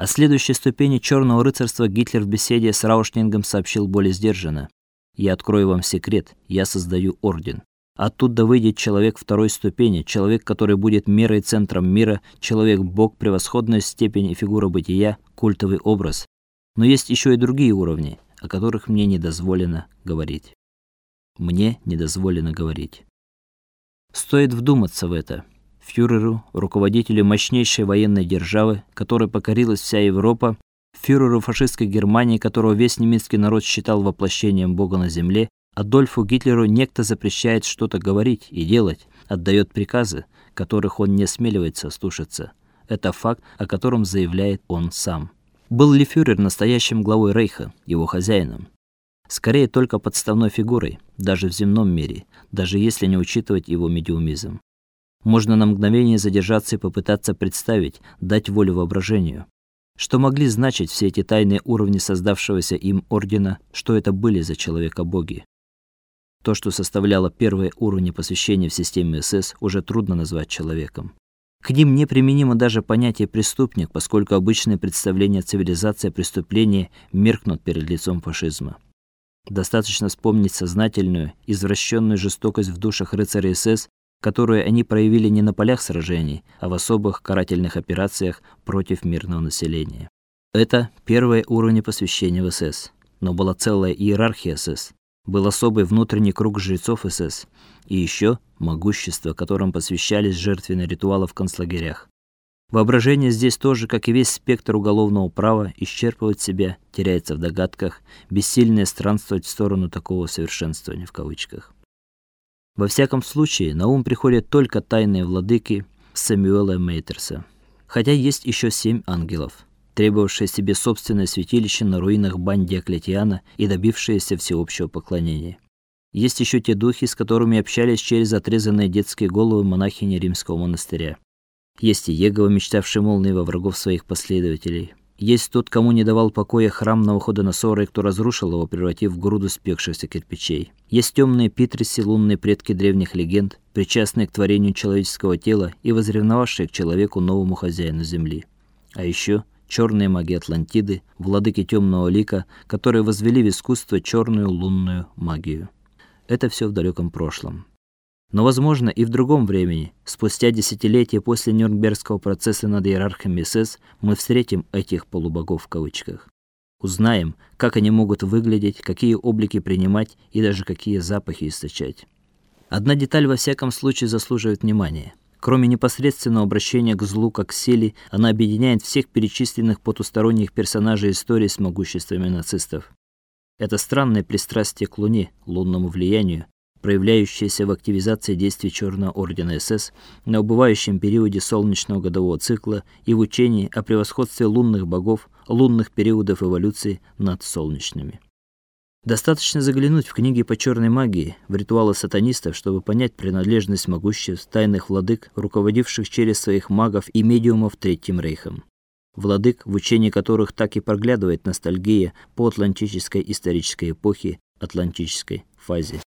О следующей ступени черного рыцарства Гитлер в беседе с Раушнингом сообщил более сдержанно: "Я открою вам секрет. Я создаю орден. Оттуда выйдет человек второй ступени, человек, который будет мерой центром мира, человек-бог превосходной степени и фигура бытия, культовый образ. Но есть еще и другие уровни, о которых мне не дозволено говорить. Мне не дозволено говорить. Стоит вдуматься в это. Фюреру, руководителю мощнейшей военной державы, которой покорилась вся Европа, фюреру фашистской Германии, которого весь немецкий народ считал воплощением Бога на земле, Адольфу Гитлеру некто запрещает что-то говорить и делать, отдает приказы, которых он не осмеливается слушаться. Это факт, о котором заявляет он сам. Был ли фюрер настоящим главой рейха, его хозяином? Скорее только подставной фигурой, даже в земном мире, даже если не учитывать его медиумизм. Можно на мгновение задержаться и попытаться представить, дать волю воображению. Что могли значить все эти тайные уровни создавшегося им ордена, что это были за человека-боги? То, что составляло первые уровни посвящения в системе СС, уже трудно назвать человеком. К ним не применимо даже понятие преступник, поскольку обычные представления о цивилизации преступления меркнут перед лицом фашизма. Достаточно вспомнить сознательную, извращенную жестокость в душах рыцарей СС, которую они проявили не на полях сражений, а в особых карательных операциях против мирного населения. Это первые уровни посвящения в СС, но была целая иерархия СС. Был особый внутренний круг жрецов СС и еще могущество, которым посвящались жертвенные ритуалы в концлагерях. Воображение здесь тоже, как и весь спектр уголовного права, исчерпывает себя, теряется в догадках, бессильное странствовать в сторону такого совершенствования в кавычках. Во всяком случае, на ум приходят только тайные владыки Сэмюэла Мейтерса. Хотя есть еще семь ангелов, требовавшие себе собственное святилище на руинах бань Диоклетиана и добившиеся всеобщего поклонения. Есть еще те духи, с которыми общались через отрезанные детские головы монахини римского монастыря. Есть и Егова, мечтавший молнией во врагов своих последователей. Есть тот, кому не давал покоя храм Навуходоносора и кто разрушил его, превратив в груду спекшихся кирпичей. Есть темные питриси, лунные предки древних легенд, причастные к творению человеческого тела и возревновавшие к человеку новому хозяину земли. А еще черные маги Атлантиды, владыки темного лика, которые возвели в искусство черную лунную магию. Это все в далеком прошлом. Но, возможно, и в другом времени, спустя десятилетия после Нюрнбергского процесса над иерархами СС, мы встретим этих полубогов в кавычках. Узнаем, как они могут выглядеть, какие облики принимать и даже какие запахи источать. Одна деталь во всяком случае заслуживает внимания. Кроме непосредственного обращения к злу как к силе, она объединяет всех перечисленных потусторонних персонажей истории с могуществами нацистов. Это странное пристрастие к Луне, лунному влиянию, проявляющаяся в активизации действий Черного ордена СС на убывающем периоде солнечного годового цикла и в учении о превосходстве лунных богов, лунных периодов эволюции над солнечными. Достаточно заглянуть в книги по черной магии, в ритуалы сатанистов, чтобы понять принадлежность могуществ тайных владык, руководивших через своих магов и медиумов Третьим рейхом. Владык, в учении которых так и проглядывает ностальгия по атлантической исторической эпохе, атлантической фазе.